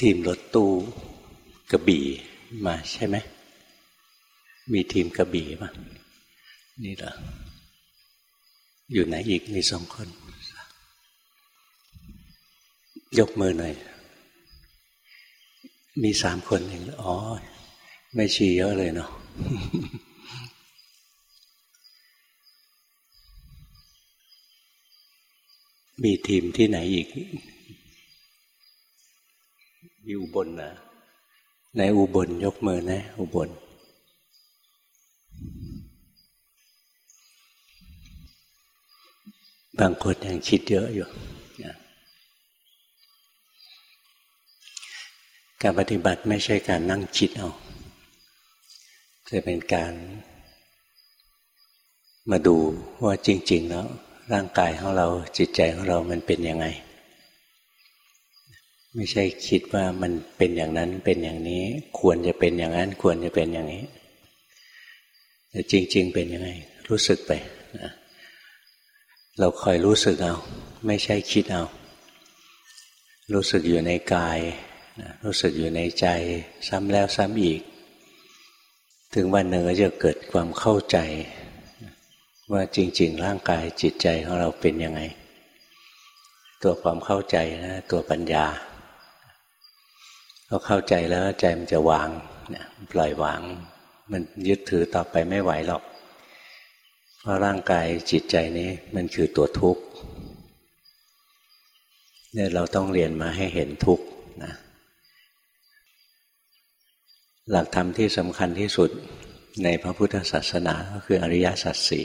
ทีมรถตู้กระบี่มาใช่ไหม มีทีมกระบี่มานี่เหรออยู่ไหนอีกมีสองคน ยกมือหน่อย มีสามคนเองอ๋อ ไม่ชี้เยอะเลยเนาะมีทีมที่ไหนอีก อยู่บนนะในอุบลยกมือนะ อุบลบางคนยังคิดเยอะอยู่การปฏิบัติไม่ใช่การนั่งคิดเอาจะเป็นการมาดูว่าจริง ๆ แล้ว ร่างกายของเราจิตใจของเรามันเป็นยังไง ไม่ใช่คิดว่ามันเป็นอย่างนั้นเป็นอย่างนี้ ควรจะเป็นอย่างนั้น ควรจะเป็นอย่างนี้แต่จริง ๆ เป็นยังไง รู้สึกไปนะเราคอยรู้สึกเอา ไม่ใช่คิดเอา รู้สึกอยู่ในกายนะรู้สึกอยู่ในใจซ้ำแล้วซ้ำอีก ถึงวันหนึ่งก็จะเกิดความเข้าใจ ว่าจริง ๆ ร่างกายจิตใจของเราเป็นยังไง ตัวความเข้าใจนะ ตัวปัญญา พอเข้าใจแล้วใจมันจะวางเนี่ยปล่อยวาง มันยึดถือต่อไปไม่ไหวหรอก เพราะร่างกายจิตใจนี้มันคือตัวทุกข์เนี่ยเราต้องเรียนมาให้เห็นทุกข์นะหลักธรรมที่สำคัญที่สุดในพระพุทธศาสนาก็คืออริยสัจสี่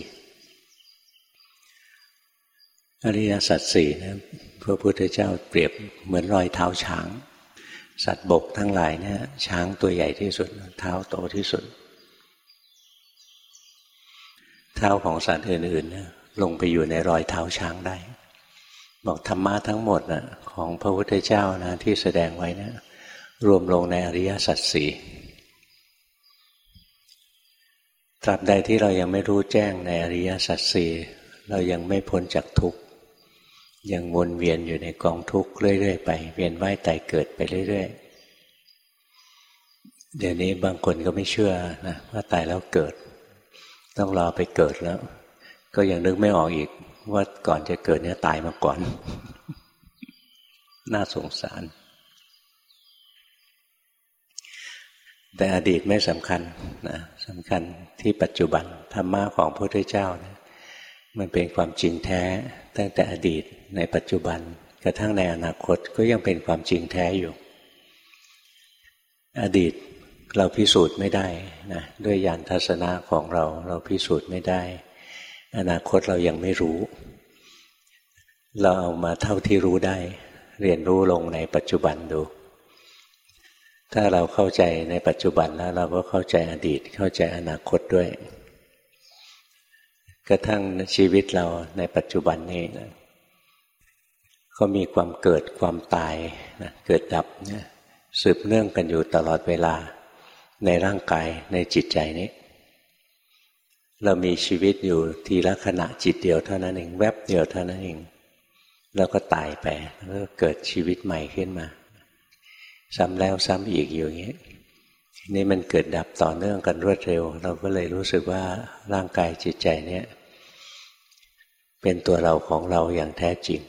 อริยสัจสี่นะพระพุทธเจ้าเปรียบเหมือนรอยเท้าช้าง สัตว์บกทั้งหลายเนี่ยช้างตัวใหญ่ที่สุด เท้าโตที่สุด เท้าของสัตว์อื่นๆเนี่ยลงไปอยู่ในรอยเท้าช้างได้ บอกธรรมะทั้งหมดนะของพระพุทธเจ้านะที่แสดงไว้นะรวมลงในอริยสัจสี่ตราบใดที่เรายังไม่รู้แจ้งในอริยสัจสี่เรายังไม่พ้นจากทุกข์ ยังวนเวียนอยู่ในกองทุกข์เรื่อยๆไป เวียนว่ายตายเกิดไปเรื่อยๆ เดี๋ยวนี้บางคนก็ไม่เชื่อนะว่าตายแล้วเกิด ต้องรอไปเกิดแล้ว ก็ยังนึกไม่ออกอีกว่าก่อนจะเกิดเนี่ยตายมาก่อน น่าสงสาร แต่อดีตไม่สำคัญนะสำคัญที่ปัจจุบันธรรมะของพระพุทธเจ้านะมันเป็นความจริงแท้ ตั้งแต่อดีตในปัจจุบันกระทั่งในอนาคตก็ยังเป็นความจริงแท้อยู่ อดีตเราพิสูจน์ไม่ได้นะด้วยยานทัศนะของเราเราพิสูจน์ไม่ได้ อนาคตเรายังไม่รู้ เราเอามาเท่าที่รู้ได้ เรียนรู้ลงในปัจจุบันดู ถ้าเราเข้าใจในปัจจุบันแล้วเราก็เข้าใจอดีตเข้าใจอนาคตด้วย กระทั่งชีวิตเราในปัจจุบันนี้นะก็มีความเกิดความตายนะเกิดดับเนี่ยสืบเนื่องกันอยู่ตลอดเวลาในร่างกายในจิตใจนี้ เรามีชีวิตอยู่ทีละขณะจิตเดียวเท่านั้นเองแวบเดียวเท่านั้นเองแล้วก็ตายไปแล้วก็เกิดชีวิตใหม่ขึ้นมา ซ้ำแล้วซ้ำอีกอยู่อย่างนี้นี่มันเกิดดับต่อเนื่องกันรวดเร็ว เราก็เลยรู้สึกว่าร่างกายจิตใจเนี้ย เป็นตัวเราของเราอย่างแท้จริง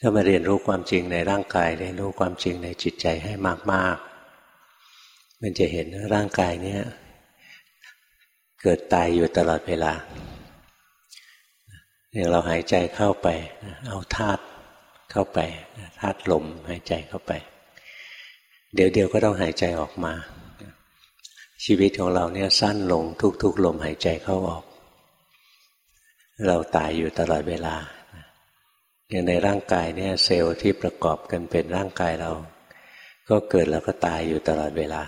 ถ้ามาเรียนรู้ความจริงในร่างกายเรียนรู้ความจริงในจิตใจให้มาก ๆ มันจะเห็นร่างกายเนี้ยเกิดตายอยู่ตลอดเวลาอย่างเราหายใจเข้าไป เอาธาตุเข้าไปธาตุลมหายใจเข้าไป เดี๋ยวเดียวก็ต้องหายใจออกมา ชีวิตของเราเนี่ยสั้นลงทุกๆลมหายใจเข้าออก เราตายอยู่ตลอดเวลาอย่างในร่างกายเนี่ยเซลล์ที่ประกอบกันเป็นร่างกายเรา ก็เกิดแล้วก็ตายอยู่ตลอดเวลา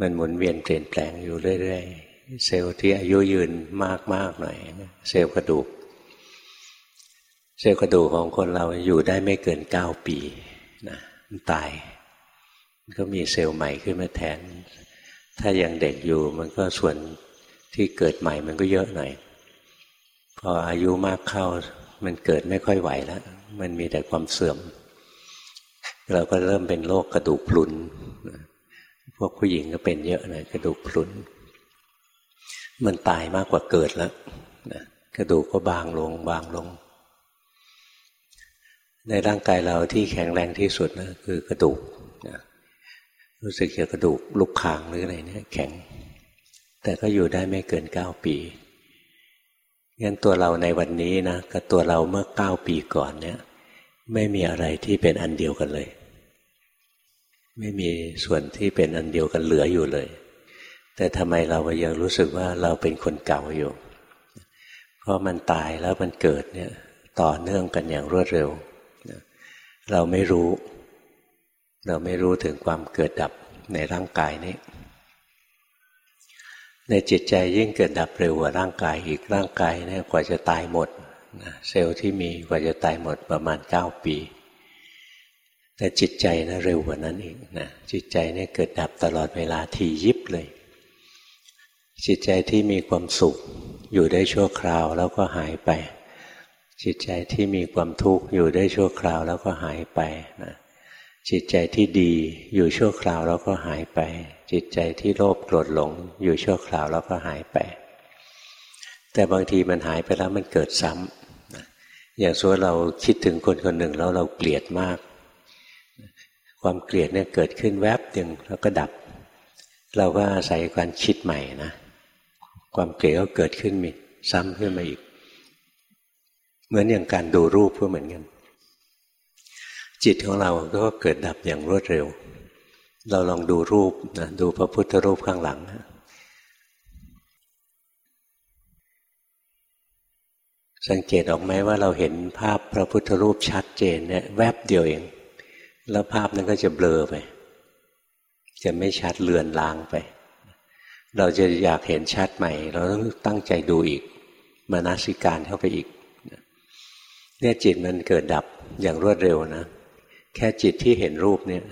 มันหมุนเวียนเปลี่ยนแปลงอยู่เรื่อยๆ เซลล์ที่อายุยืนมากๆหน่อย เซลล์กระดูก เซลล์กระดูกของคนเราอยู่ได้ไม่เกินเก้าปีนะมันตาย ก็มีเซลล์ใหม่ขึ้นมาแทน ถ้ายังเด็กอยู่มันก็ส่วน ที่เกิดใหม่มันก็เยอะหน่อยพออายุมากเข้า มันเกิดไม่ค่อยไหวแล้ว มันมีแต่ความเสื่อม เราก็เริ่มเป็นโรคกระดูกพรุนพวกผู้หญิงก็เป็นเยอะเลยกระดูกพรุนมันตายมากกว่าเกิดแล้วกระดูกก็บางลง บางลง ในร่างกายเราที่แข็งแรงที่สุดนะคือกระดูกนะรู้สึกจะกระดูกลุกคางหรืออะไรเนี่ยแข็ง แต่ก็อยู่ได้ไม่เกินเก้าปีงั้นตัวเราในวันนี้นะกับตัวเราเมื่อเก้าปีก่อนเนี่ย ไม่มีอะไรที่เป็นอันเดียวกันเลย ไม่มีส่วนที่เป็นอันเดียวกันเหลืออยู่เลย แต่ทำไมเรายังรู้สึกว่าเราเป็นคนเก่าอยู่ เพราะมันตายแล้วมันเกิดเนี่ย ต่อเนื่องกันอย่างรวดเร็ว เราไม่รู้ เราไม่รู้ถึงความเกิดดับในร่างกายนี้ ในจิตใจยิ่งเกิดดับเร็วกว่าร่างกายอีกร่างกายเนี่ยกว่าจะตายหมดเซลล์ที่มีกว่าจะตายหมดประมาณเก้าปี แต่จิตใจนะเร็วกว่านั้นอีกนะจิตใจเนี่ยเกิดดับตลอดเวลาทียิบเลย จิตใจที่มีความสุขอยู่ได้ชั่วคราวแล้วก็หายไป จิตใจที่มีความทุกข์อยู่ได้ชั่วคราวแล้วก็หายไปนะจิตใจที่ดีอยู่ชั่วคราวแล้วก็หายไป จิตใจที่โลภโกรธหลงอยู่ชั่วคราวแล้วก็หายไป แต่บางทีมันหายไปแล้วมันเกิดซ้ำอย่างส่วนเราคิดถึงคนคนหนึ่งแล้วเราเกลียดมาก ความเกลียดเนี่ยเกิดขึ้นแวบหนึ่งแล้วก็ดับ เราก็อาศัยการคิดใหม่นะ ความเกลียดก็เกิดขึ้นมีซ้ำขึ้นมาอีก เหมือนอย่างการดูรูปก็เหมือนกันจิตของเราก็เกิดดับอย่างรวดเร็ว เราลองดูรูปนะดูพระพุทธรูปข้างหลังนะสังเกตออกไหมว่าเราเห็นภาพพระพุทธรูปชัดเจนเนี่ยแวบเดียวเอง แล้วภาพนั้นก็จะเบลอไป จะไม่ชัดเลือนลางไป เราจะอยากเห็นชัดใหม่ เราต้องตั้งใจดูอีกมานาสิการเข้าไปอีกเนี่ยจิตมันเกิดดับอย่างรวดเร็วนะ แค่จิตที่เห็นรูปเนี่ย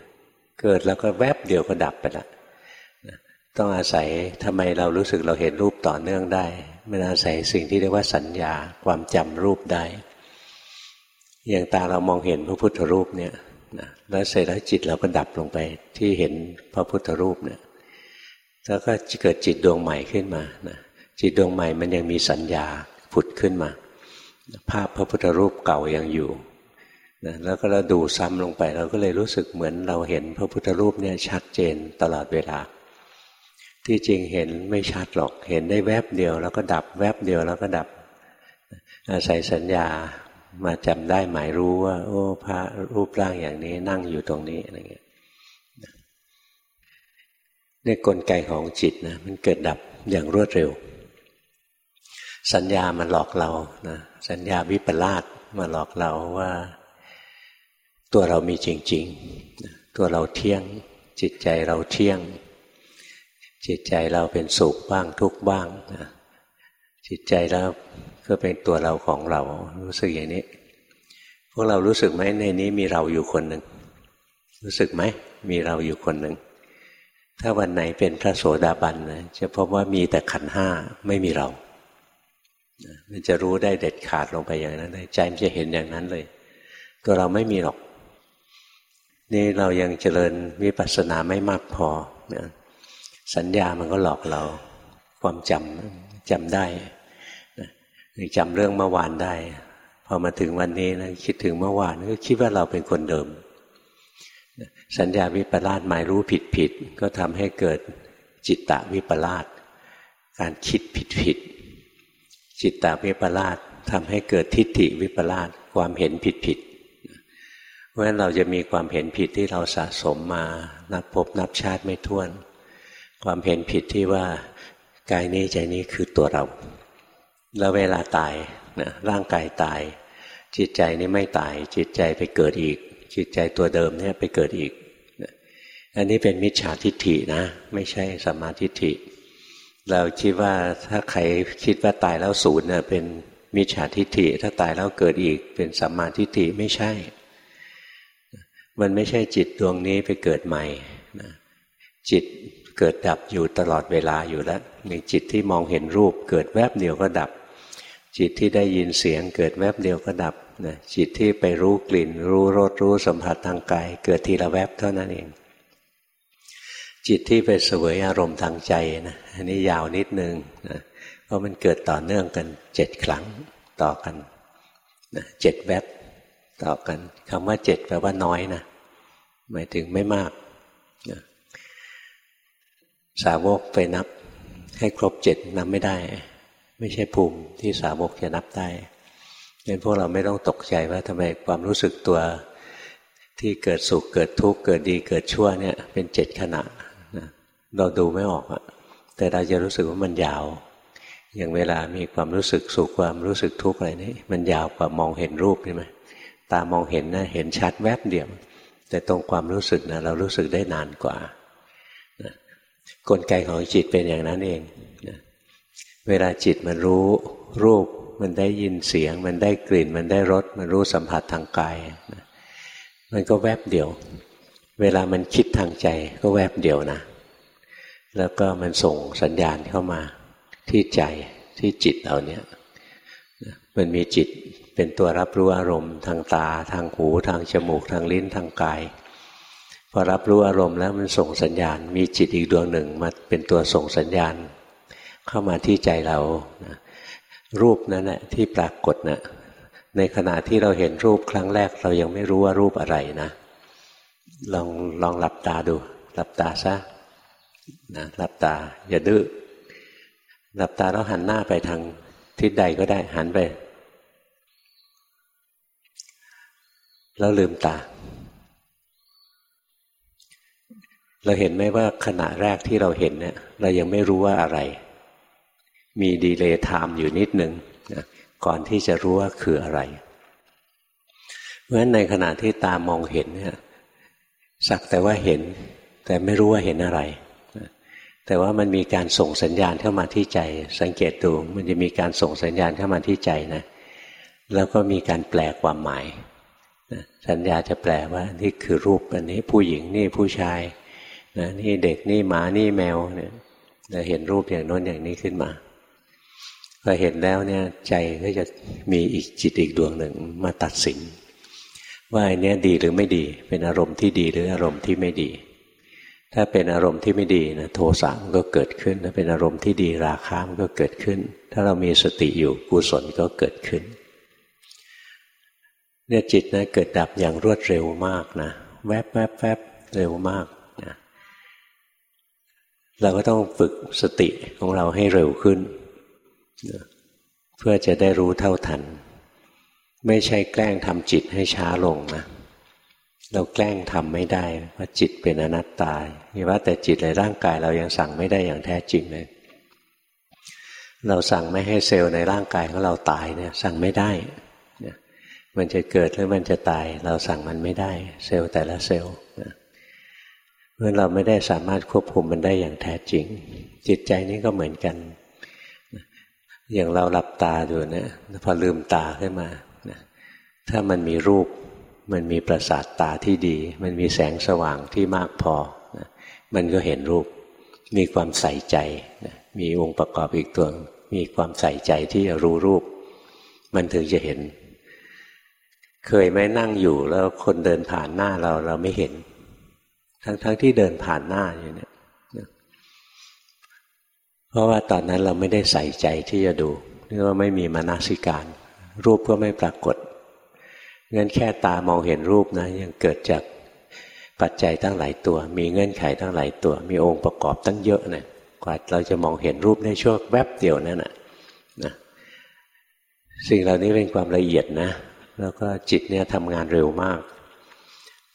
เกิดแล้วก็แวบเดียวก็ดับไปละต้องอาศัยทำไมเรารู้สึกเราเห็นรูปต่อเนื่องได้มันอาศัยสิ่งที่เรียกว่าสัญญาความจำรูปได้ อย่างตาเรามองเห็นพระพุทธรูปเนี่ยนะแล้วเสร็จแล้วจิตเราก็ดับลงไปที่เห็นพระพุทธรูปเนี่ยแล้วก็เกิดจิตดวงใหม่ขึ้นมานะจิตดวงใหม่มันยังมีสัญญาผุดขึ้นมา ภาพพระพุทธรูปเก่ายังอยู่ นะแล้วก็เราดูซ้ำลงไป เราก็เลยรู้สึกเหมือนเราเห็นพระพุทธรูปเนี่ยชัดเจนตลอดเวลา ที่จริงเห็นไม่ชัดหรอกเห็นได้แวบเดียว แล้วก็ดับแวบเดียวแล้วก็ดับ อาศัยสัญญามาจำได้หมายรู้ว่า โอ้พระรูปร่างอย่างนี้นั่งอยู่ตรงนี้อะไรเงี้ยนี่กลไกของจิตนะมันเกิดดับอย่างรวดเร็ว สัญญามันหลอกเรานะสัญญาวิปลาสมาหลอกเราว่า ตัวเรามีจริง ๆ ตัวเราเที่ยง จิตใจเราเที่ยง จิตใจเราเป็นสุขบ้างทุกบ้างจิตใจแล้วก็เป็นตัวเราของเรา รู้สึกอย่างนี้ พวกเรารู้สึกไหมในนี้มีเราอยู่คนหนึ่งรู้สึกไหมมีเราอยู่คนหนึ่งถ้าวันไหนเป็นพระโสดาบันนะจะพบว่ามีแต่ขันห้าไม่มีเรา มันจะรู้ได้เด็ดขาดลงไปอย่างนั้นใจมันจะเห็นอย่างนั้นเลย ตัวเราไม่มีหรอก นี่เรายังเจริญวิปัสสนาไม่มากพอนะสัญญามันก็หลอกเรา ความจำจำได้จำเรื่องเมื่อวานได้ พอมาถึงวันนี้นะคิดถึงเมื่อวานก็คิดว่าเราเป็นคนเดิม สัญญาวิปลาสหมายรู้ผิดผิดก็ทำให้เกิดจิตตะวิปลาสการคิดผิดผิดจิตตะวิปลาสทำให้เกิดทิฏฐิวิปลาสความเห็นผิดผิด เพราะฉะนั้นเราจะมีความเห็นผิดที่เราสะสมมานับพบนับชาติไม่ท้วน ความเห็นผิดที่ว่ากายนี้ใจนี้คือตัวเรา แล้วเวลาตายนะร่างกายตาย จิตใจนี้ไม่ตาย จิตใจไปเกิดอีก จิตใจตัวเดิมเนี่ยไปเกิดอีกอันนี้เป็นมิจฉาทิฏฐินะ ไม่ใช่สมาทิฏฐิ เราคิดว่าถ้าใครคิดว่าตายแล้วศูนย์เน่ยเป็นมิจฉาทิฏฐิ ถ้าตายแล้วเกิดอีกเป็นสัมมาทิฏฐิไม่ใช่ มันไม่ใช่จิตดวงนี้ไปเกิดใหม่นะจิตเกิดดับอยู่ตลอดเวลาอยู่แล้วมีจิตที่มองเห็นรูป เกิดแวบเดียวก็ดับ จิตที่ได้ยินเสียง เกิดแวบเดียวก็ดับนะจิตที่ไปรู้กลิ่น รู้รสรู้สัมผัสทางกาย เกิดทีละแวบเท่านั้นเอง จิตที่ไปเสวยอารมณ์ทางใจนะอันนี้ยาวนิดนึงนะเพราะมันเกิดต่อเนื่องกันเจ็ดครั้งต่อกันเจ็ดแวบ ต่อกันคำว่าเจ็ดแปลว่าน้อยนะหมายถึงไม่มากนะสาวกไปนับให้ครบเจ็ดนับไม่ได้ ไม่ใช่ภูมิที่สาวกจะนับได้งั้นพวกเราไม่ต้องตกใจว่าทำไมความรู้สึกตัวที่เกิดสุขเกิดทุกข์เกิดดีเกิดชั่วเนี่ย เป็นเจ็ดขณะนะเราดูไม่ออกอะแต่เราจะรู้สึกว่ามันยาว อย่างเวลามีความรู้สึกสุขความรู้สึกทุกข์อะไรนี่มันยาวกว่ามองเห็นรูปใช่ไหม ตามองเห็นนะเห็นชัดแวบเดียว แต่ตรงความรู้สึกนะเรารู้สึกได้นานกว่านะกลไกของจิตเป็นอย่างนั้นเองนะเวลาจิตมันรู้รูปมันได้ยินเสียง มันได้กลิ่น มันได้รส มันรู้สัมผัสทางกายนะมันก็แวบเดียว เวลามันคิดทางใจก็แวบเดียวนะ แล้วก็มันส่งสัญญาณเข้ามาที่ใจที่จิตเอาเนี้ยมันมีจิต เป็นตัวรับรู้อารมณ์ทางตา ทางหูทางจมูก ทางลิ้นทางกายพอรับรู้อารมณ์แล้วมันส่งสัญญาณ มีจิตอีกดวงหนึ่งมาเป็นตัวส่งสัญญาณ เข้ามาที่ใจเรานะรูปนั้นนะที่ปรากฏนะในขณะที่เราเห็นรูปครั้งแรก เรายังไม่รู้ว่ารูปอะไรนะ ลองลองหลับตาดู หลับตาซะนะหลับตาอย่าดื้อหลับตาแล้วหันหน้าไปทางทิศใดก็ได้หันไป แล้วลืมตา เราเห็นไหมว่าขณะแรกที่เราเห็นเนี่ย เรายังไม่รู้ว่าอะไร มีดีเลย์ไทม์อยู่นิดหนึ่งนะก่อนที่จะรู้ว่าคืออะไรเพราะฉะนั้นในขณะที่ตามองเห็นเนี่ยสักแต่ว่าเห็น แต่ไม่รู้ว่าเห็นอะไรแต่ว่ามันมีการส่งสัญญาณเข้ามาที่ใจ สังเกตดูมันจะมีการส่งสัญญาณเข้ามาที่ใจนะ แล้วก็มีการแปลความหมาย สัญญาจะแปลว่า นี่คือรูปอันนี้ผู้หญิงนี่ผู้ชายนะนี่เด็กนี่หมานี่แมวเนี่ยเราเห็นรูปอย่างโน้นอย่างนี้ขึ้นมาพอเห็นแล้วเนี่ยใจก็จะมีอีกจิตอีกดวงหนึ่งมาตัดสิน ว่าอันนี้ดีหรือไม่ดี เป็นอารมณ์ที่ดีหรืออารมณ์ที่ไม่ดี ถ้าเป็นอารมณ์ที่ไม่ดีนะโทสะมันก็เกิดขึ้น ถ้าเป็นอารมณ์ที่ดีราคะมันก็เกิดขึ้น ถ้าเรามีสติอยู่กุศลก็เกิดขึ้น เนี่ยจิตนะเกิดดับอย่างรวดเร็วมากนะแวบแวบแวบเร็วมากนะเราก็ต้องฝึกสติของเราให้เร็วขึ้นเพื่อจะได้รู้เท่าทัน ไม่ใช่แกล้งทำจิตให้ช้าลงนะเราแกล้งทำไม่ได้เพราะจิตเป็นอนัตตามีว่าแต่จิตในร่างกายเรายังสั่งไม่ได้อย่างแท้จริงเลยเราสั่งไม่ให้เซลล์ในร่างกายของเราตายเนี่ย สั่งไม่ได้ มันจะเกิดหรือมันจะตาย เราสั่งมันไม่ได้ เซลล์แต่ละเซลล์เพราะเราไม่ได้สามารถควบคุมมันได้อย่างแท้จริง จิตใจนี้ก็เหมือนกัน อย่างเราหลับตาดูเนี่ยพอลืมตาขึ้นมาถ้ามันมีรูปมันมีประสาทตาที่ดี มันมีแสงสว่างที่มากพอมันก็เห็นรูป มีความใส่ใจมีองค์ประกอบอีกตัว มีความใส่ใจที่จะรู้รูป มันถึงจะเห็น เคยไหมนั่งอยู่แล้วคนเดินผ่านหน้าเราเราไม่เห็น ทั้งๆทที่เดินผ่านหน้าอยู่เนี่ยเพราะว่าตอนนั้นเราไม่ได้ใส่ใจที่จะดูเรียกว่าไม่มีมานาสิการ รูปก็ไม่ปรากฏงั้นแค่ตามองเห็นรูปนะ ยังเกิดจากปัจจัยตั้งหลายตัว มีเงื่อนไขตั้งหลายตัว มีองค์ประกอบตั้งเยอะเนะกว่าเราจะมองเห็นรูปได้ชั่วแวบเดียวนั่นนะนะสิ่งเหล่านี้เป็นความละเอียดนะ แล้วก็จิตเนี่ยทำงานเร็วมาก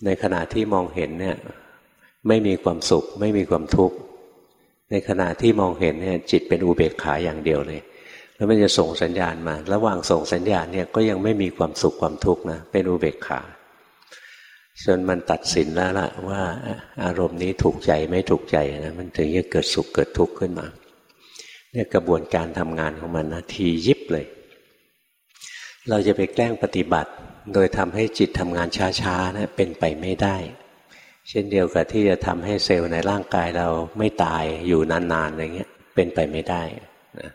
ในขณะที่มองเห็นเนี่ยไม่มีความสุข ไม่มีความทุกข์ในขณะที่มองเห็นเนี่ยจิตเป็นอุเบกขาอย่างเดียวเลย แล้วมันจะส่งสัญญาณมา ระหว่างส่งสัญญาณเนี่ยก็ยังไม่มีความสุขความทุกข์นะเป็นอุเบกขาจนมันตัดสินแล้วล่ะว่าอารมณ์นี้ถูกใจไม่ถูกใจนะมันถึงจะเกิดสุขเกิดทุกข์ขึ้นมาเนี่ยกระบวนการทำงานของมันนะทียิบเลย เราจะไปแกล้งปฏิบัติ โดยทำให้จิตทำงานช้าๆนะเป็นไปไม่ได้ เช่นเดียวกับที่จะทำให้เซลล์ในร่างกายเราไม่ตายอยู่นานๆอะไรเงี้ยเป็นไปไม่ได้นะ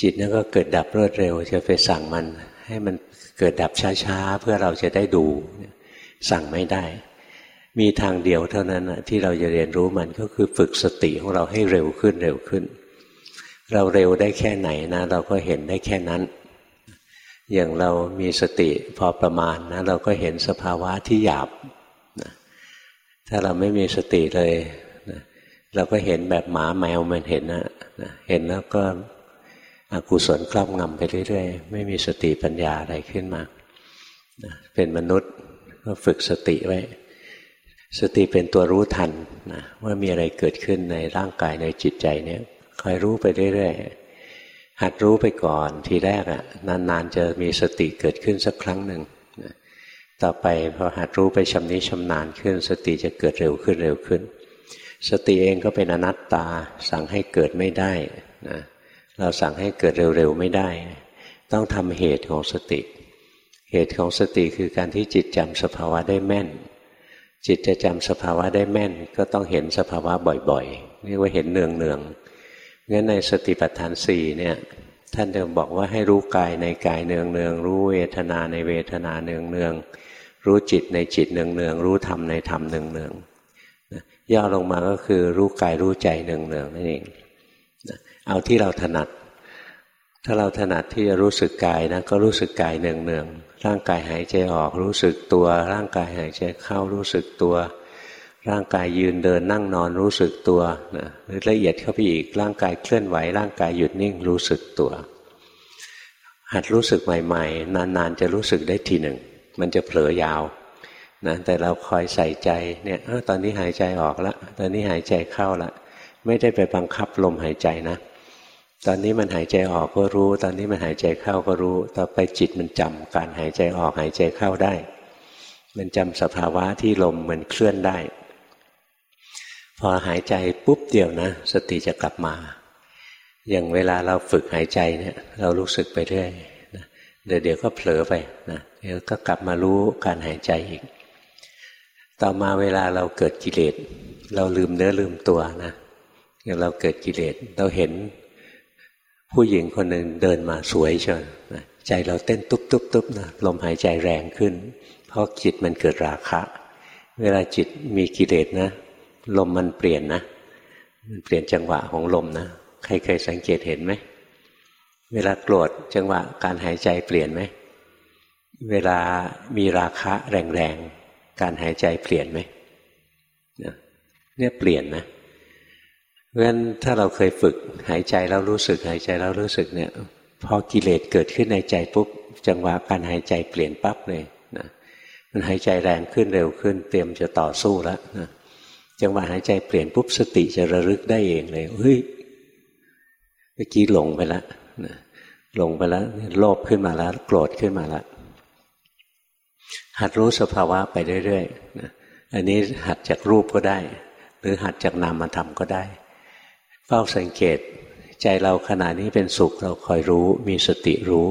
จิตนั่นก็เกิดดับรวดเร็ว จะไปสั่งมัน ให้มันเกิดดับช้าๆเพื่อเราจะได้ดู สั่งไม่ได้ มีทางเดียวเท่านั้นที่เราจะเรียนรู้มันก็คือฝึกสติของเราให้เร็วขึ้นเร็วขึ้น เราเร็วได้แค่ไหนนะ เราก็เห็นได้แค่นั้น อย่างเรามีสติพอประมาณนะเราก็เห็นสภาวะที่หยาบนะถ้าเราไม่มีสติเลยนะเราก็เห็นแบบหมาแมวมันเห็นนะนะเห็นแล้วก็อกุศลครอบงำไปเรื่อยๆ ไม่มีสติปัญญาอะไรขึ้นมานะเป็นมนุษย์ก็ฝึกสติไว้ สติเป็นตัวรู้ทันนะว่ามีอะไรเกิดขึ้นในร่างกายในจิตใจเนี่ยคอยรู้ไปเรื่อยๆ หัดรู้ไปก่อนทีแรกอะ่ะนานๆจะมีสติเกิดขึ้นสักครั้งหนึ่งต่อไปพอหัดรู้ไปชำนิชำนาญขึ้น สติจะเกิดเร็วขึ้นเร็วขึ้น สติเองก็เป็นอนัตตา สั่งให้เกิดไม่ได้นะเราสั่งให้เกิดเร็วๆไม่ได้ ต้องทำเหตุของสติ เหตุของสติคือการที่จิตจำสภาวะได้แม่น จิตจะจำสภาวะได้แม่น ก็ต้องเห็นสภาวะบ่อยๆเรียกว่าเห็นเนืองเนือ งั้นในสติปัฏฐานสี่เนี่ยท่านเดิมบอกว่าให้รู้กายในกายเนืองเนืองรู้เวทนาในเวทนาเนืองเนืองรู้จิตในจิตเนืองเนืองรู้ธรรมในธรรมเนืองเนืองย่อลงมาก็คือรู้กายรู้ใจเนืองเนืองนั่นเองเอาที่เราถนัด ถ้าเราถนัดที่จะรู้สึกกายนะก็รู้สึกกายเนืองๆร่างกายหายใจออกรู้สึกตัว ร่างกายหายใจเข้ารู้สึกตัว ร่างกายยืนเดินนั่งนอนรู้สึกตัวนะละเอียดเข้าไปอีกร่างกายเคลื่อนไหว ร่างกายหยุดนิ่งรู้สึกตัว หัดรู้สึกใหม่ ๆ นานๆจะรู้สึกได้ทีหนึ่ง มันจะเผลอยาวนะแต่เราคอยใส่ใจเนี่ยอตอนนี้หายใจออกแล้วตอนนี้หายใจเข้าละไม่ได้ไปบังคับลมหายใจนะ ตอนนี้มันหายใจออกก็รู้ ตอนนี้มันหายใจเข้าก็รู้ ต่อไปจิตมันจำการหายใจออกหายใจเข้าได้ มันจำสภาวะที่ลมมันเคลื่อนได้ พอหายใจปุ๊บเดียวนะ สติจะกลับมา อย่างเวลาเราฝึกหายใจเนี่ย เรารู้สึกไปเรื่อยนะเดี๋ยวเดี๋ยวก็เผลอไปนะเดี๋ยวก็กลับมารู้การหายใจอีก ต่อมาเวลาเราเกิดกิเลสเราลืมเนื้อลืมตัวนะอย่างเราเกิดกิเลสเราเห็นผู้หญิงคนหนึ่งเดินมาสวยเชียวนะใจเราเต้นตุ๊บตุ๊บตุ๊บนะลมหายใจแรงขึ้น เพราะจิตมันเกิดราคะ เวลาจิตมีกิเลสนะ ลมมันเปลี่ยนนะมันเปลี่ยนจังหวะของลมนะใครเคยสังเกตเห็นไหมเวลาโกรธจังหวะการหายใจเปลี่ยนไหมเวลามีราคะแรงๆการหายใจเปลี่ยนไหมเนี่ยเปลี่ยนนะเพราะฉะนั้นถ้าเราเคยฝึกหายใจแล้วรู้สึกหายใจแล้วรู้สึกเนี่ยพอกิเลสเกิดขึ้นในใจปุ๊บจังหวะการหายใจเปลี่ยนปั๊บเลยนะมันหายใจแรงขึ้นเร็วขึ้น เตรียมจะต่อสู้แล้วนะ จังหวะหายใจเปลี่ยนปุ๊บสติจะระลึกได้เองเลยเฮ้ยเมื่อกี้หลงไปแล้วหลงไปแล้วโลภขึ้นมาแล้วโกรธขึ้นมาแล้วหัดรู้สภาวะไปเรื่อยๆนะอันนี้หัดจากรูปก็ได้ หรือหัดจากนามธรรมก็ได้ เฝ้าสังเกต ใจเราขณะนี้เป็นสุขเราคอยรู้ มีสติรู้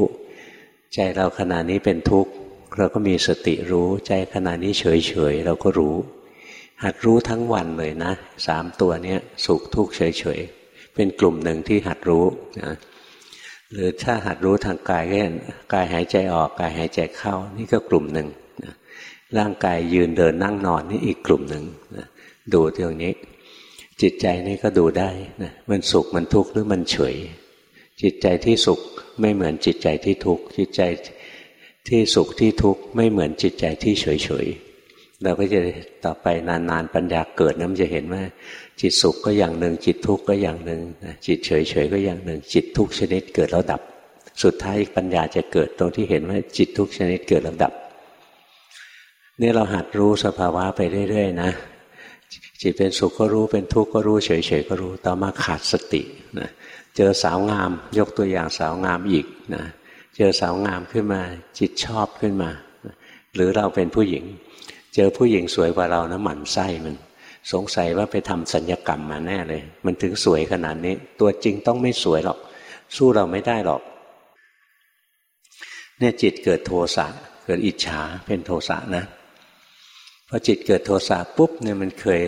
ใจเราขณะนี้เป็นทุกข์ เราก็มีสติรู้ ใจขณะนี้เฉยเฉยเราก็รู้ หัดรู้ทั้งวันเลยนะสามตัวเนี้ยสุขทุกข์เฉยเฉยเป็นกลุ่มหนึ่งที่หัดรู้นะหรือถ้าหัดรู้ทางกายก็กายหายใจออกกายหายใจเข้า นี่ก็กลุ่มหนึ่งนะร่างกายยืนเดินนั่งนอนนี่อีกกลุ่มหนึ่งนะดูตรงนี้ จิตใจนี่ก็ดูได้นะมันสุขมันทุกข์หรือมันเฉย จิตใจที่สุขไม่เหมือนจิตใจที่ทุกข์จิตใจที่สุขที่ทุกข์ไม่เหมือนจิตใจที่เฉยเฉย เราก็จะต่อไปนานๆปัญญาเกิดนะมันจะเห็นว่า จิตสุขก็อย่างหนึ่ง จิตทุกข์ก็อย่างหนึ่งจิตเฉยเฉยก็อย่างหนึ่ง จิตทุกชนิดเกิดแล้วดับ สุดท้ายปัญญาจะเกิดตรงที่เห็นว่าจิตทุกชนิดเกิดแล้วดับนี่เราหัดรู้สภาวะไปเรื่อยๆนะจิตเป็นสุขก็รู้เป็นทุกข์ก็รู้เฉยๆก็รู้ต่อมาขาดสตินะเจอสาวงาม ยกตัวอย่างสาวงามอีกนะเจอสาวงามขึ้นมา จิตชอบขึ้นมา หรือเราเป็นผู้หญิง เจอผู้หญิงสวยกว่าเรานะหมั่นไส้มัน สงสัยว่าไปทำสัญญกรรมมาแน่เลย มันถึงสวยขนาดนี้ ตัวจริงต้องไม่สวยหรอก สู้เราไม่ได้หรอก เนี่ยจิตเกิดโทสะเกิดอิจฉาเป็นโทสะนะพอจิตเกิดโทสะปุ๊บเนี่ยมันเคย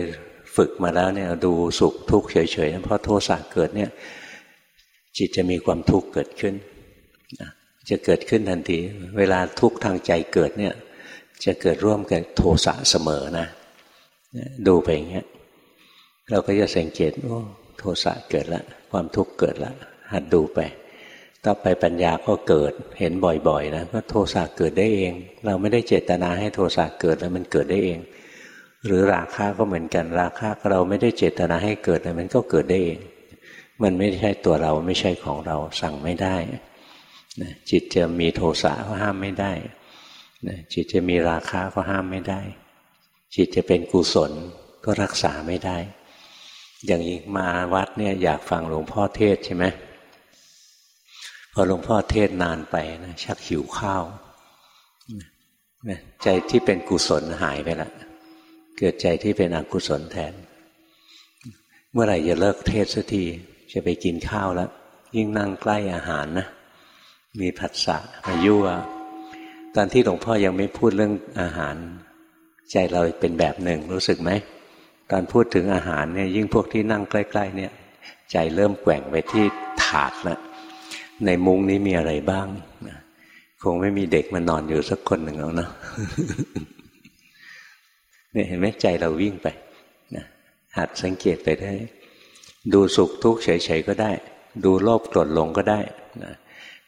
ฝึกมาแล้วเนี่ยดูสุขทุกข์เฉยๆพอโทสะเกิดเนี่ยจิตจะมีความทุกข์เกิดขึ้น จะเกิดขึ้นทันที เวลาทุกข์ทางใจเกิดเนี่ย จะเกิดร่วมกับโทสะเสมอนะ ดูไปอย่างเงี้ยเราก็จะสังเกตโอ้โทสะเกิดแล้วความทุกข์เกิดแล้วหัดดูไปต่อไปปัญญาก็เกิดเห็นบ่อยๆนะว่าโทสะเกิดได้เอง เราไม่ได้เจตนาให้โทสะเกิดแล้วมันเกิดได้เอง หรือราคาก็เหมือนกัน ราคาเราไม่ได้เจตนาให้เกิดแต่มันก็เกิดได้เอง มันไม่ใช่ตัวเราไม่ใช่ของเราสั่งไม่ได้จิตจะมีโทสะก็ห้ามไม่ได้ จิตจะมีราคาก็ห้ามไม่ได้ จิตจะเป็นกุศลก็รักษาไม่ได้ อย่างมาวัดเนี่ยอยากฟังหลวงพ่อเทศใช่ไหมพอหลวงพ่อเทศนานไปนะชักหิวข้าวใจที่เป็นกุศลหายไปละเกิดใจที่เป็นอกุศลแทน เมื่อไหร่จะเลิกเทศสักทีจะไปกินข้าวแล้ว ยิ่งนั่งใกล้อาหารนะ มีผัสสะมายั่ว ตอนที่หลวงพ่อยังไม่พูดเรื่องอาหาร ใจเราเป็นแบบหนึ่งรู้สึกไหมตอนพูดถึงอาหารเนี่ยยิ่งพวกที่นั่งใกล้ ๆ เนี่ย ใจเริ่มแกว่งไปที่ถาดล้วในมุ้งนี้มีอะไรบ้างคงไม่มีเด็กมานอนอยู่สักคนหนึ่งแล้วนะเนี่ยเห็นไหมใจเราวิ่งไปนะหัดสังเกตไปได้ ดูสุขทุกข์เฉยๆก็ได้ ดูโลภโกรธหลงก็ได้นะ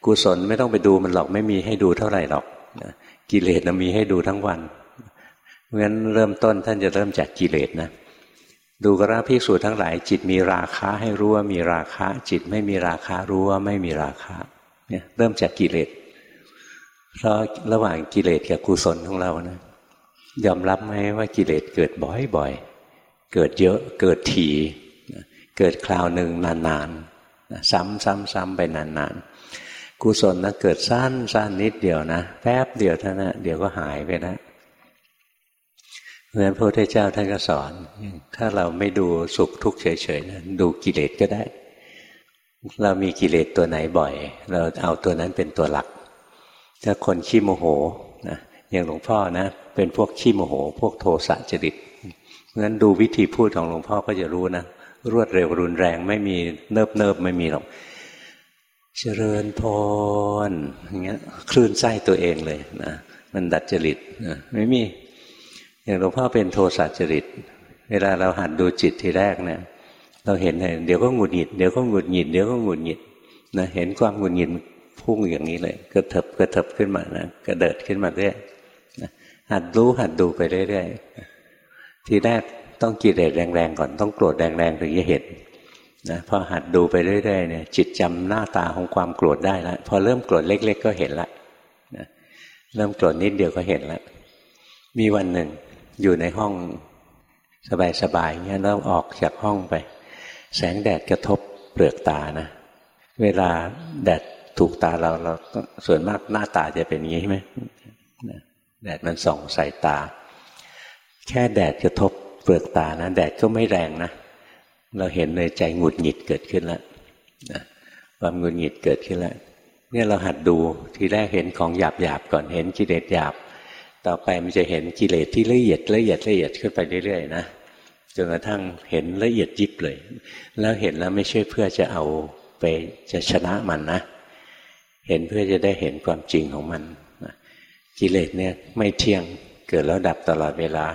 กุศลไม่ต้องไปดูมันหรอกไม่มีให้ดูเท่าไหร่หรอก นะกิเลสเรามีให้ดูทั้งวันเพราะฉะนั้นเริ่มต้นท่านจะเริ่มจากกิเลสนะดูกระพิสูจทั้งหลาย จิตมีราคะให้รู้ว่ามีราคะจิตไม่มีราคะรู้ว่าไม่มีราคะเนี่ยเริ่มจากกิเลสเพราะระหว่างกิเลสกับกุศลของเรานะยอมรับไหมว่ากิเลสเกิดบ่อยๆ เกิดเยอะเกิดถี่เกิดคราวหนึ่งนานๆซ้ำๆๆไปนานๆ กุศลนะเกิดสั้นสั้นนิดเดียวนะแป๊บเดียวเท่านั้นเดี๋ยวก็หายไปแล้วเพราะฉะนั้นพระพุทธเจ้าท่านก็สอน ถ้าเราไม่ดูสุขทุกข์เฉยๆนะดูกิเลสก็ได้ เรามีกิเลสตัวไหนบ่อย เราเอาตัวนั้นเป็นตัวหลัก ถ้าคนขี้โมโหนะอย่างหลวงพ่อนะ เป็นพวกขี้โมโห พวกโทสะจริตเพราะฉะนั้นดูวิธีพูดของหลวงพ่อก็จะรู้นะ รวดเร็วรุนแรงไม่มีเนิบเนิบไม่มีหรอก เจริญพรอย่างเงี้ยคลื่นไส้ตัวเองเลยนะมันดัดจริตนะไม่มี อย่างหลวงพ่อเป็นโทสะจริต เวลาเราหัดดูจิตทีแรกเนี่ย เราเห็นเลยเดี๋ยวก็หงุดหงิดเดี๋ยวก็หงุดหงิดเดี๋ยวก็หงุดหงิดนะเห็นความหงุดหงิดพุ่งอย่างนี้เลยกระเถิบกระเถิบขึ้นมานะกระเดิดขึ้นมาเรื่อยหัดรู้หัดดูไปเรื่อยๆทีแรกต้องกิเลสแรงๆก่อนต้องโกรธแรงๆถึงจะเห็น นะพอหัดดูไปเรื่อยๆเนี่ยจิตจำหน้าตาของความโกรธได้แล้วพอเริ่มโกรธเล็ก ๆ ก็เห็นละนะเริ่มโกรธนิดเดียวก็เห็นแล้วมีวันหนึ่ง อยู่ในห้องสบายๆเงี้ยแล้วออกจากห้องไป แสงแดดกระทบเปลือกตานะเวลาแดดถูกตาเราเราส่วนมากหน้าตาจะเป็นอย่างนี้ใช่ไหมแดดมันส่องใส่ตา แค่แดดกระทบเปลือกตานะแดดก็ไม่แรงนะ เราเห็นเลยใจหงุดหงิดเกิดขึ้นแล้วความหงุดหงิดเกิดขึ้นแล้วเนี่ยเราหัดดูทีแรกเห็นของหยาบหยาบก่อนเห็นกิเลสหยาบ ต่อไปมันจะเห็นกิเลสที่ละเอียดละเอียดละเอียดขึ้นไปเรื่อยๆนะจนกระทั่งเห็นละเอียดยิบเลย แล้วเห็นแล้วไม่ใช่เพื่อจะเอาไปจะชนะมันนะ เห็นเพื่อจะได้เห็นความจริงของมันกิเลสเนี่ยไม่เที่ยงเกิดแล้วดับตลอดเวลา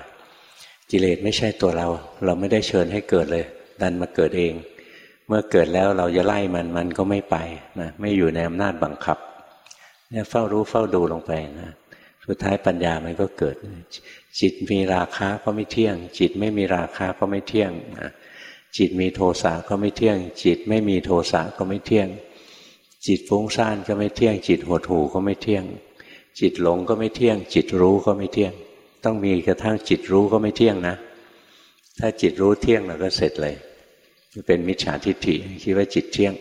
กิเลสไม่ใช่ตัวเรา เราไม่ได้เชิญให้เกิดเลย ดันมาเกิดเอง เมื่อเกิดแล้วเราจะไล่มันมันก็ไม่ไปนะไม่อยู่ในอำนาจบังคับเนี่ยเฝ้ารู้เฝ้าดูลงไปนะสุดท้ายปัญญามันก็เกิด จิตมีราคาก็ไม่เที่ยง จิตไม่มีราคาก็ไม่เที่ยงจิตมีโทสะก็ไม่เที่ยง จิตไม่มีโทสะก็ไม่เที่ยง จิตฟุ้งซ่านก็ไม่เที่ยง จิตหดหูก็ไม่เที่ยง จิตหลงก็ไม่เที่ยง จิตรู้ก็ไม่เที่ยง ต้องมีกระทั่งจิตรู้ก็ไม่เที่ยงนะ ถ้าจิตรู้เที่ยงเราก็เสร็จเลย เป็นมิจฉาทิฏฐิคิดว่าจิตเที่ยง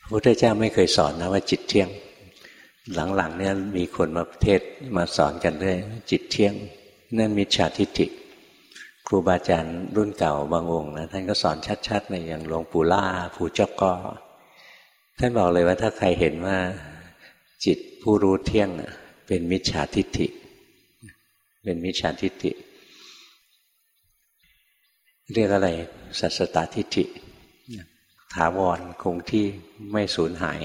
พระพุทธเจ้าไม่เคยสอนนะว่าจิตเที่ยง หลังๆเนี่ยมีคนมาเทศมาสอนกันเรื่อยจิตเที่ยง นั่นมิจฉาทิฏฐิครูบาอาจารย์รุ่นเก่าบางองค์นะท่านก็สอนชัดๆในอย่างหลวงปู่ล่าผู้เจ้าก็ท่านบอกเลยว่าถ้าใครเห็นว่าจิตผู้รู้เที่ยงเป็นมิจฉาทิฏฐิ เป็นมิจฉาทิฏฐิ เรียกอะไร สัสตตทิฏฐิถาวรคงที่ไม่สูญหาย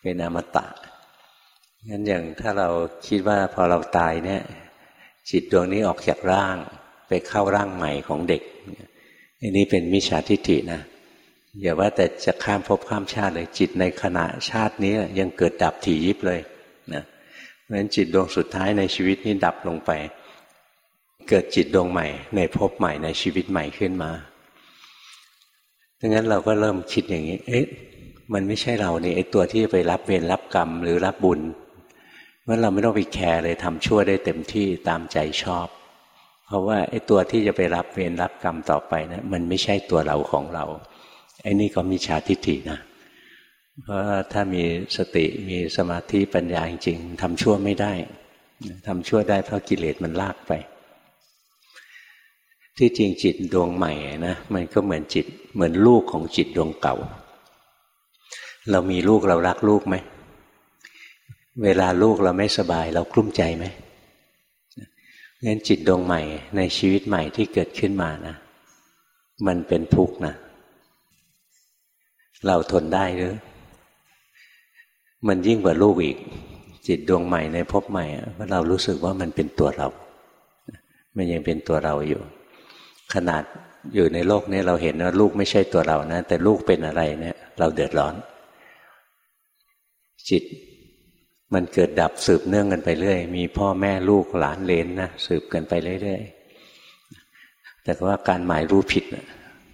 เป็นอมตะงั้นอย่างถ้าเราคิดว่าพอเราตายเนี่ย จิตดวงนี้ออกจากร่าง ไปเข้าร่างใหม่ของเด็กอันนี้เป็นมิจฉาทิฏฐินะอย่าว่าแต่จะข้ามภพข้ามชาติเลย จิตในขณะชาตินี้ยังเกิดดับถี่ยิบเลยนะเพราะฉะนั้นจิตดวงสุดท้ายในชีวิตนี้ดับลงไป เกิดจิตดวงใหม่ ในภพใหม่ในชีวิตใหม่ขึ้นมาดังนั้นเราก็เริ่มคิดอย่างนี้ เอ๊ะ มันไม่ใช่เราเนี่ไอ้ตัวที่ไปรับเวรรับกรรมหรือรับบุญเมื่อเราไม่ต้องไปแคร์เลยทำชั่วได้เต็มที่ตามใจชอบ เพราะว่าไอ้ตัวที่จะไปรับเวรรับกรรมต่อไปนะมันไม่ใช่ตัวเราของเราไอ้นี่ก็มีชาทิฏฐินะเพราะถ้ามีสติมีสมาธิปัญญาจริงๆทำชั่วไม่ได้ทำชั่วได้เพราะกิเลสมันลากไป ที่จริงจิตดวงใหม่นะ มันก็เหมือนจิต เหมือนลูกของจิตดวงเก่า เรามีลูกเรารักลูกไหม เวลาลูกเราไม่สบาย เรากลุ้มใจไหมงั้นจิตดวงใหม่ในชีวิตใหม่ที่เกิดขึ้นมานะ มันเป็นทุกข์นะ เราทนได้หรือ มันยิ่งกว่าลูกอีก จิตดวงใหม่ในภพใหม่เรารู้สึกว่ามันเป็นตัวเรา มันยังเป็นตัวเราอยู่ ขนาดอยู่ในโลกนี้เราเห็นว่าลูกไม่ใช่ตัวเรานะ แต่ลูกเป็นอะไรเนี่ย เราเดือดร้อน จิตมันเกิดดับสืบเนื่องกันไปเรื่อย มีพ่อแม่ลูกหลานเลนนะสืบกันไปเรื่อยๆแต่ว่าการหมายรู้ผิด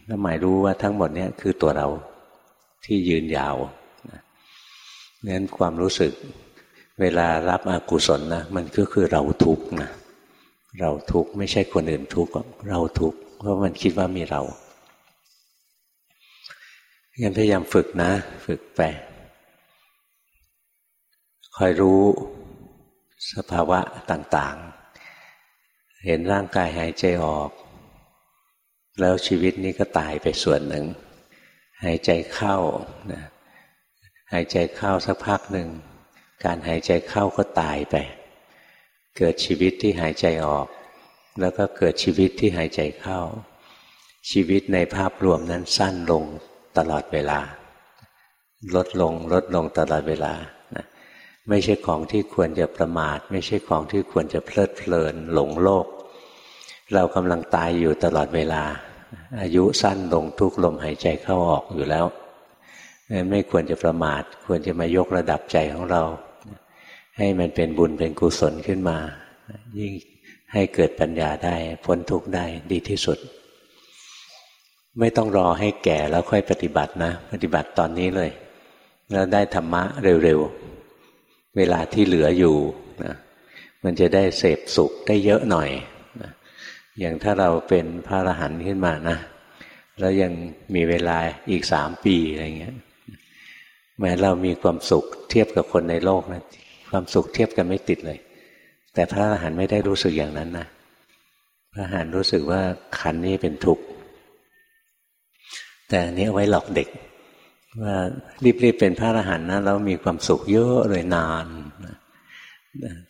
แล้วหมายรู้ว่าทั้งหมดเนี่ยคือตัวเราที่ยืนยาวนั้นความรู้สึก เวลารับอกุศลนะมันก็คือเราทุกข์นะ เราทุกข์ไม่ใช่คนอื่นทุกข์เราทุกข์เพราะมันคิดว่ามีเรางั้นพยายามฝึกนะ ฝึกไปคอยรู้สภาวะต่างๆ เห็นร่างกายหายใจออก แล้วชีวิตนี้ก็ตายไปส่วนหนึ่ง หายใจเข้านะหายใจเข้าสักพักหนึ่ง การหายใจเข้าก็ตายไป เกิดชีวิตที่หายใจออก แล้วก็เกิดชีวิตที่หายใจเข้า ชีวิตในภาพรวมนั้นสั้นลงตลอดเวลา ลดลงลดลงตลอดเวลานะไม่ใช่ของที่ควรจะประมาท ไม่ใช่ของที่ควรจะเพลิดเพลินหลงโลก เรากำลังตายอยู่ตลอดเวลา อายุสั้นลงทุกลมหายใจเข้าออกอยู่แล้ว ไม่ควรจะประมาท ควรจะมายกระดับใจของเรา ให้มันเป็นบุญเป็นกุศลขึ้นมา ยิ่งให้เกิดปัญญาได้พ้นทุกข์ได้ดีที่สุด ไม่ต้องรอให้แก่แล้วค่อยปฏิบัตินะ ปฏิบัติตอนนี้เลย แล้วได้ธรรมะเร็วๆ เวลาที่เหลืออยู่นะมันจะได้เสพสุขได้เยอะหน่อยนะอย่างถ้าเราเป็นพระอรหันต์ขึ้นมานะแล้วยังมีเวลาอีกสามปีอะไรเงี้ยแม้เรามีความสุขเทียบกับคนในโลกนะ ความสุขเทียบกันไม่ติดเลย แต่พระอรหันต์ไม่ได้รู้สึกอย่างนั้นนะพระอรหันต์รู้สึกว่าขันนี้เป็นทุกข์แต่อันนี้ไว้หลอกเด็ก ว่ารีบๆเป็นพระอรหันต์นะแล้วมีความสุขเยอะเลยนาน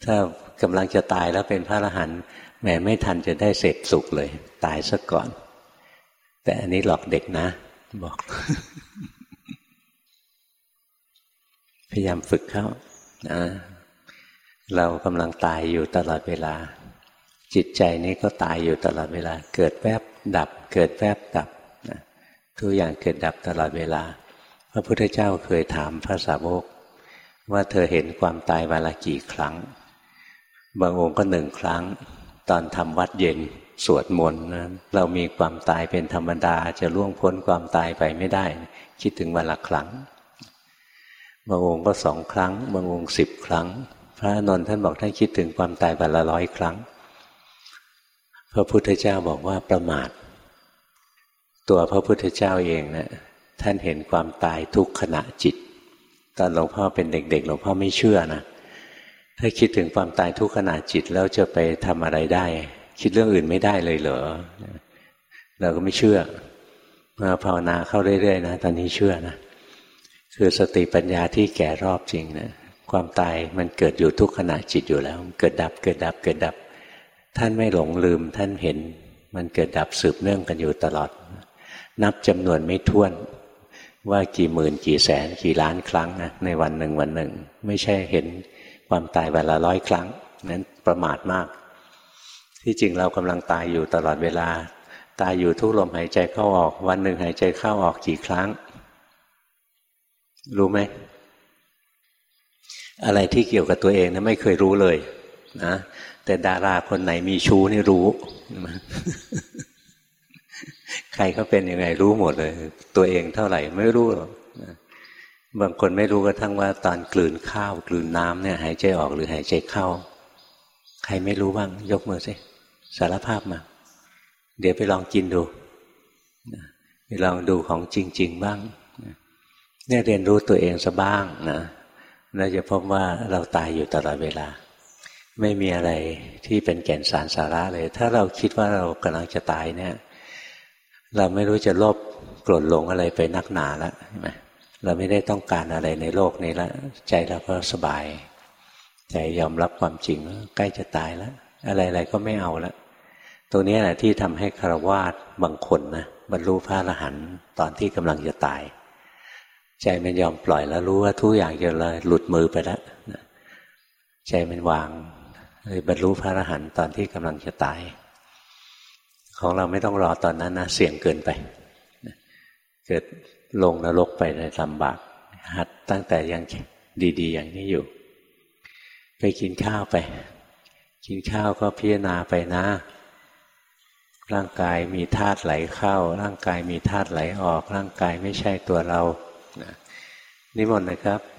ถ้ากำลังจะตายแล้วเป็นพระอรหันต์แหมไม่ทันจะได้เสพสุขเลย ตายซะก่อน แต่อันนี้หลอกเด็กนะ บอก พยายามฝึกเข้านะ เรากำลังตายอยู่ตลอดเวลา จิตใจนี้ก็ตายอยู่ตลอดเวลา เกิดแวบดับ เกิดแวบดับนะทุกอย่างเกิดดับตลอดเวลา พระพุทธเจ้าเคยถามพระสาวก ว่าเธอเห็นความตายเวลากี่ครั้ง บางองค์ก็หนึ่งครั้ง ตอนทำวัดเย็นสวดมนต์นะเรามีความตายเป็นธรรมดาจะล่วงพ้นความตายไปไม่ได้ คิดถึงวันละครั้ง บางองค์ก็สองครั้ง บางองค์สิบครั้ง ระนนท์ท่านบอกท่านคิดถึงความตายวันละร้อยครั้ง พระพุทธเจ้าบอกว่าประมาท ตัวพระพุทธเจ้าเองนะท่านเห็นความตายทุกขณะจิต ตอนหลวงพ่อเป็นเด็กๆหลวงพ่อไม่เชื่อนะถ้าคิดถึงความตายทุกขณะจิตแล้วจะไปทำอะไรได้ คิดเรื่องอื่นไม่ได้เลยเหรอเราก็ไม่เชื่อมาภาวนาเข้าเรื่อยๆนะตอนนี้เชื่อนะคือสติปัญญาที่แก่รอบจริงนะ ความตายมันเกิดอยู่ทุกขณะจิตอยู่แล้ว เกิดดับเกิดดับเกิดดับ ท่านไม่หลงลืมท่านเห็น มันเกิดดับสืบเนื่องกันอยู่ตลอด นับจำนวนไม่ถ้วนว่ากี่หมื่นกี่แสนกี่ล้านครั้งนะในวันหนึ่งวันหนึ่ง ไม่ใช่เห็นความตายวันละร้อยครั้งนั้นประมาทมาก ที่จริงเรากำลังตายอยู่ตลอดเวลา ตายอยู่ทุกลมหายใจเข้าออก วันหนึ่งหายใจเข้าออกกี่ครั้ง รู้ไหม อะไรที่เกี่ยวกับตัวเองนะไม่เคยรู้เลยนะแต่ดาราคนไหนมีชู้นี่รู้ ใครเขาเป็นยังไงรู้หมดเลย ตัวเองเท่าไหร่ไม่รู้หรอกบางคนไม่รู้กระทั่งว่า ตอนกลืนข้าวกลืนน้ำเนี่ย หายใจออกหรือหายใจเข้า ใครไม่รู้บ้าง ยกมือสิสารภาพมา เดี๋ยวไปลองกินดูไปลองดูของจริง ๆ บ้างเนี่ยเรียนรู้ตัวเองซะบ้างนะ เราจะพบว่าเราตายอยู่ตลอดเวลา ไม่มีอะไรที่เป็นแก่นสารสาระเลย ถ้าเราคิดว่าเรากำลังจะตายเนี่ย เราไม่รู้จะลบโกรธหลงอะไรไปนักหนาแล้วใช่ไหมเราไม่ได้ต้องการอะไรในโลกนี้แล้วใจเราก็สบาย ใจยอมรับความจริงใกล้จะตายแล้ว อะไรๆก็ไม่เอาแล้วตรงนี้แหละที่ทำให้คารวาสบางคนนะบรรลุพระอรหันต์ตอนที่กำลังจะตาย ใจมันยอมปล่อยแล้วรู้ว่าทุกอย่างจะเลยหลุดมือไปแล้วใจมันวางเลยบรรลุพระอรหันต์ตอนที่กำลังจะตาย ของเราไม่ต้องรอตอนนั้นนะเสี่ยงเกินไป เกิดลงนรกไปในลำบากหัดตั้งแต่ยังดี ๆ อย่างนี้อยู่ ไปกินข้าวไป กินข้าวก็พิจารณาไปนะ ร่างกายมีธาตุไหลเข้า ร่างกายมีธาตุไหลออก ร่างกายไม่ใช่ตัวเรา นิมนต์นะครับ